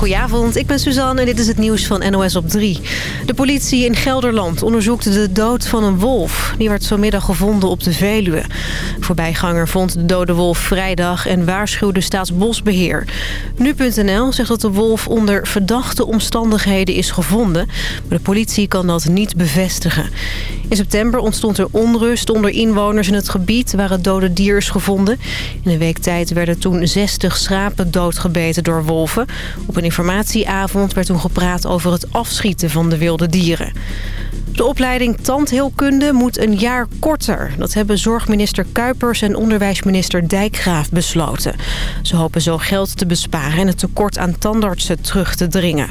Goedenavond, ik ben Suzanne en dit is het nieuws van NOS op 3. De politie in Gelderland onderzoekt de dood van een wolf. Die werd vanmiddag gevonden op de Veluwe. Voorbijganger vond de dode wolf vrijdag en waarschuwde Staatsbosbeheer. Nu.nl zegt dat de wolf onder verdachte omstandigheden is gevonden. Maar de politie kan dat niet bevestigen. In september ontstond er onrust onder inwoners in het gebied waar het dode dier is gevonden. In een week tijd werden toen 60 schapen doodgebeten door wolven. Op informatieavond werd toen gepraat over het afschieten van de wilde dieren. De opleiding tandheelkunde moet een jaar korter. Dat hebben zorgminister Kuipers en onderwijsminister Dijkgraaf besloten. Ze hopen zo geld te besparen en het tekort aan tandartsen terug te dringen.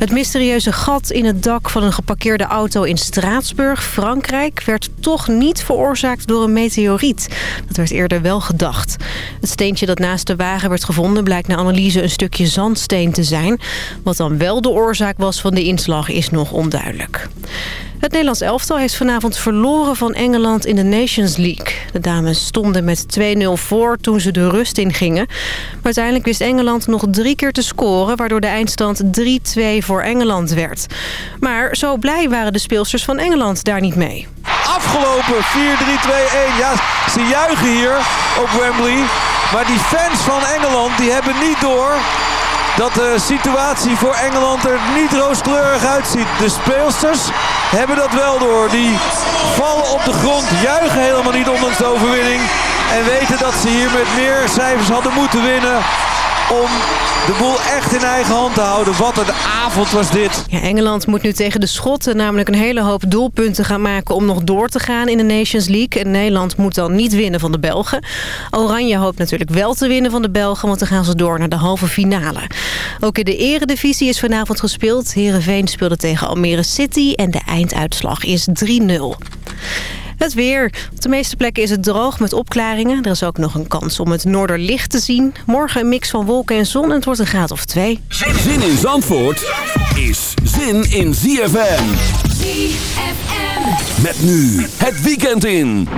Het mysterieuze gat in het dak van een geparkeerde auto in Straatsburg, Frankrijk... werd toch niet veroorzaakt door een meteoriet. Dat werd eerder wel gedacht. Het steentje dat naast de wagen werd gevonden... blijkt na analyse een stukje zandsteen te zijn. Wat dan wel de oorzaak was van de inslag is nog onduidelijk. Het Nederlands elftal heeft vanavond verloren van Engeland in de Nations League. De dames stonden met 2-0 voor toen ze de rust ingingen. Maar uiteindelijk wist Engeland nog drie keer te scoren... waardoor de eindstand 3-2 voor Engeland werd. Maar zo blij waren de speelsters van Engeland daar niet mee. Afgelopen 4-3-2-1. Ja, ze juichen hier op Wembley. Maar die fans van Engeland die hebben niet door dat de situatie voor Engeland er niet rooskleurig uitziet. De speelsters hebben dat wel door. Die vallen op de grond, juichen helemaal niet ondanks de overwinning. En weten dat ze hier met meer cijfers hadden moeten winnen om de boel echt in eigen hand te houden. Wat een avond was dit. Ja, Engeland moet nu tegen de Schotten namelijk een hele hoop doelpunten gaan maken... om nog door te gaan in de Nations League. En Nederland moet dan niet winnen van de Belgen. Oranje hoopt natuurlijk wel te winnen van de Belgen... want dan gaan ze door naar de halve finale. Ook in de eredivisie is vanavond gespeeld. Heerenveen speelde tegen Almere City en de einduitslag is 3-0. Het weer. Op de meeste plekken is het droog met opklaringen. Er is ook nog een kans om het noorderlicht te zien. Morgen een mix van wolken en zon en het wordt een graad of twee. Zin in Zandvoort is zin in ZFM. ZFM. Met nu het weekend in.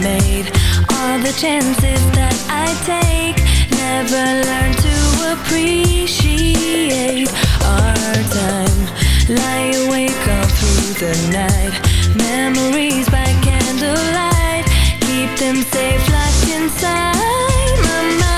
made. All the chances that I take Never learn to appreciate. Our time Lie awake all through the night. Memories by candlelight Keep them safe locked inside. My mind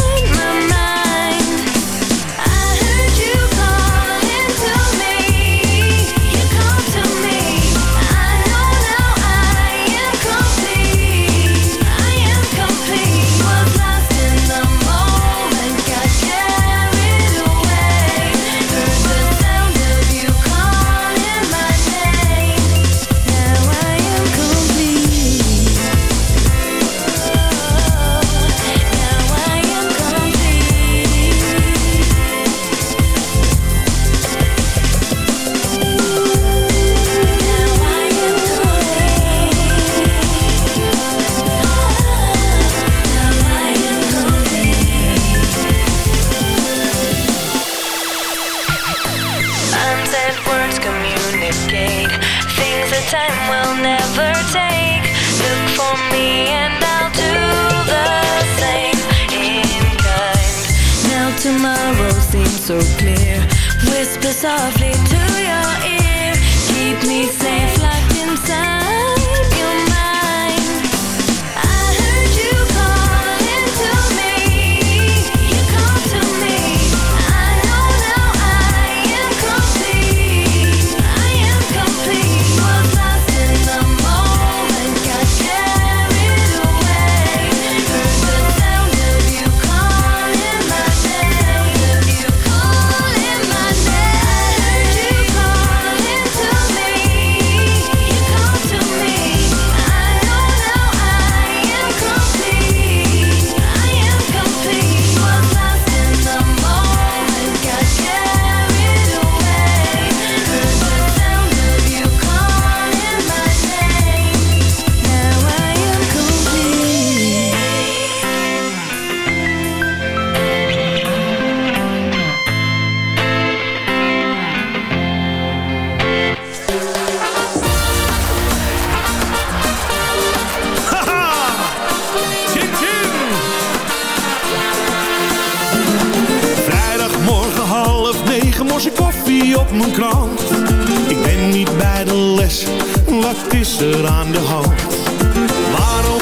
so clear. Whisper softly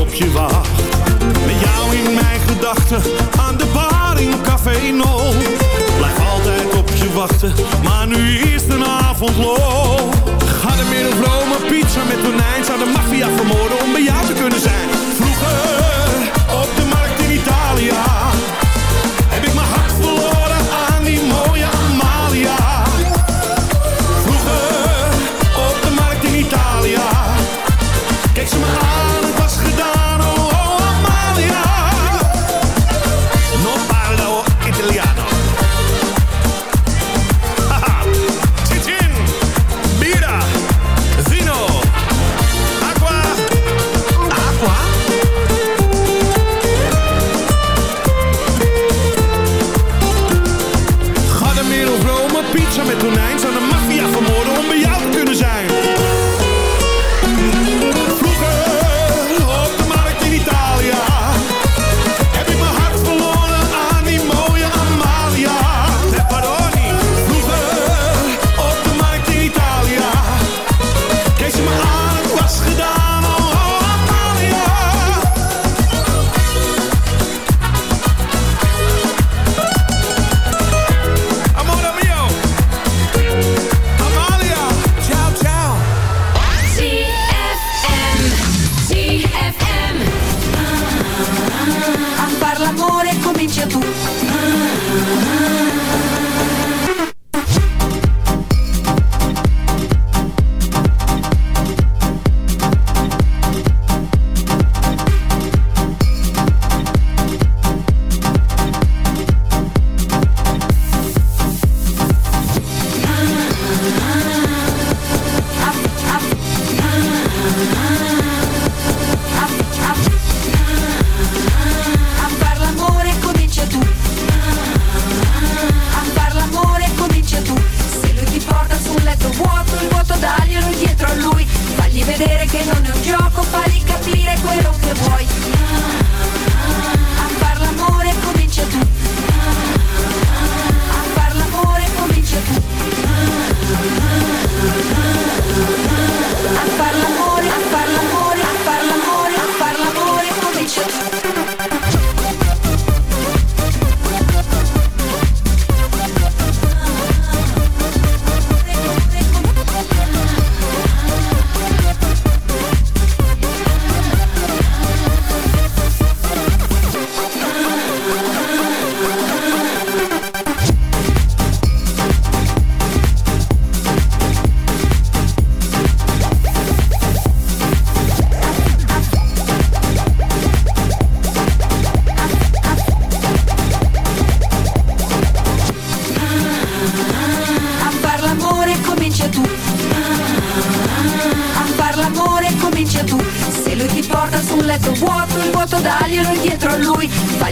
op je wacht. Met jou in mijn gedachten, aan de bar in Café No. Blijf altijd op je wachten, maar nu is een avondlo. Ga de middelvlomen pizza met tonijn, zou de maffia vermoorden om bij jou te kunnen zijn. Vroeger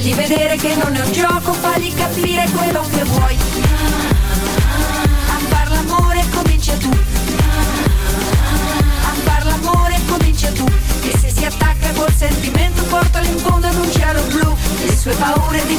Fagli vedere che non è un gioco, fagli capire quello che vuoi. A far l'amore comincia tu. A far l'amore comincia tu. E se si attacca col sentimento, portalo in fondo ad un cielo blu. Le sue paure di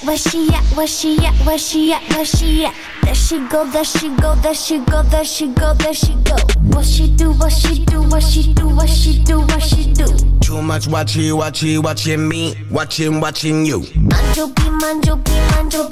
Where she at? Where she at? Where she at? Where she at? There she go, there she go, there she go, there she go, there she go. What she do? What she do? What she do? What she do? What she do? Too much watchy, watchy, watching me, watching, watching you. Mind your beat, mind your beat, mind your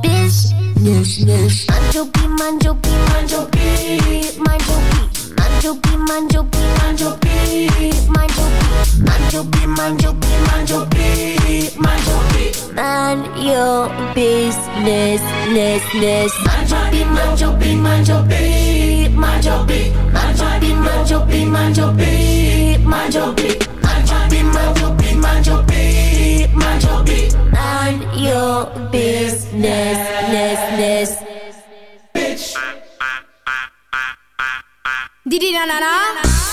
business. Mind your beat, mind your beat, mind your beat, mind beat. Mind your beat, mind your beat, mind your beat, mind your beat. Mind your beat, mind your business, ness, ness. Mind your beat, mind your beat, mind your beat, mind your beat. Mind your beat, mind your beat, mind your beat, mind your beat. Mind your business, ness, ness. Bitch. Didi na na na.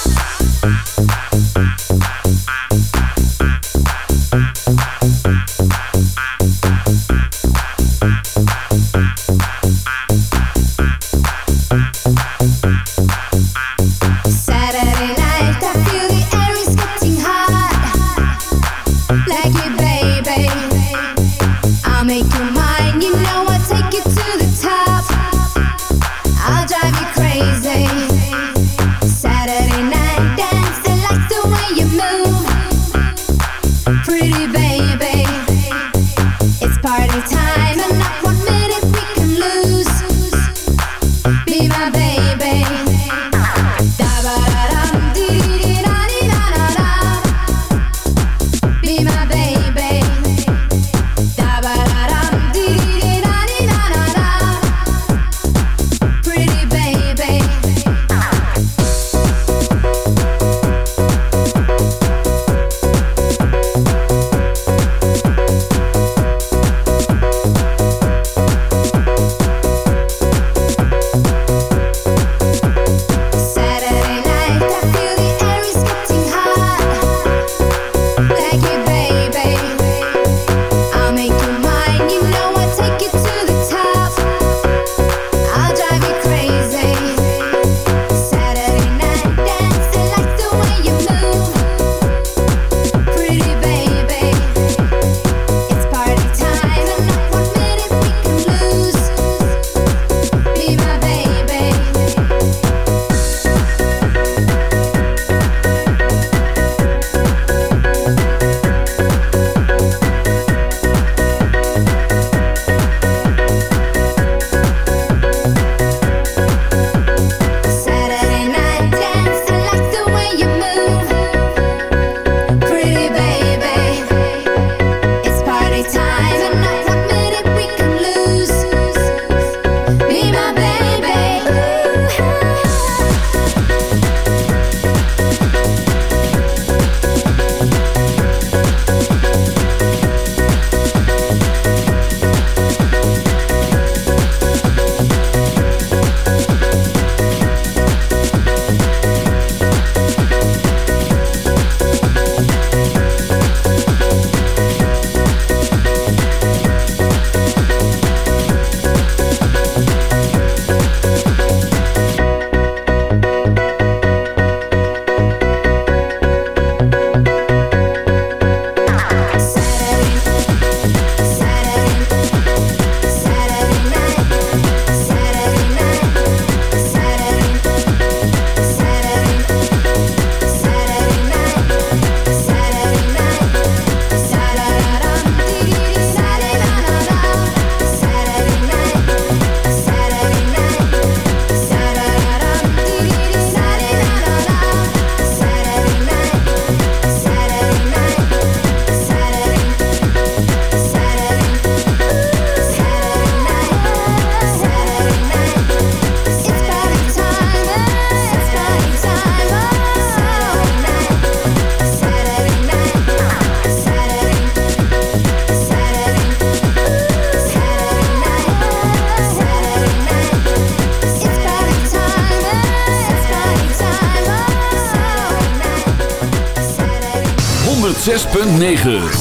Pretty baby, 9.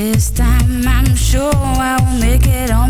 This time I'm sure I will make it on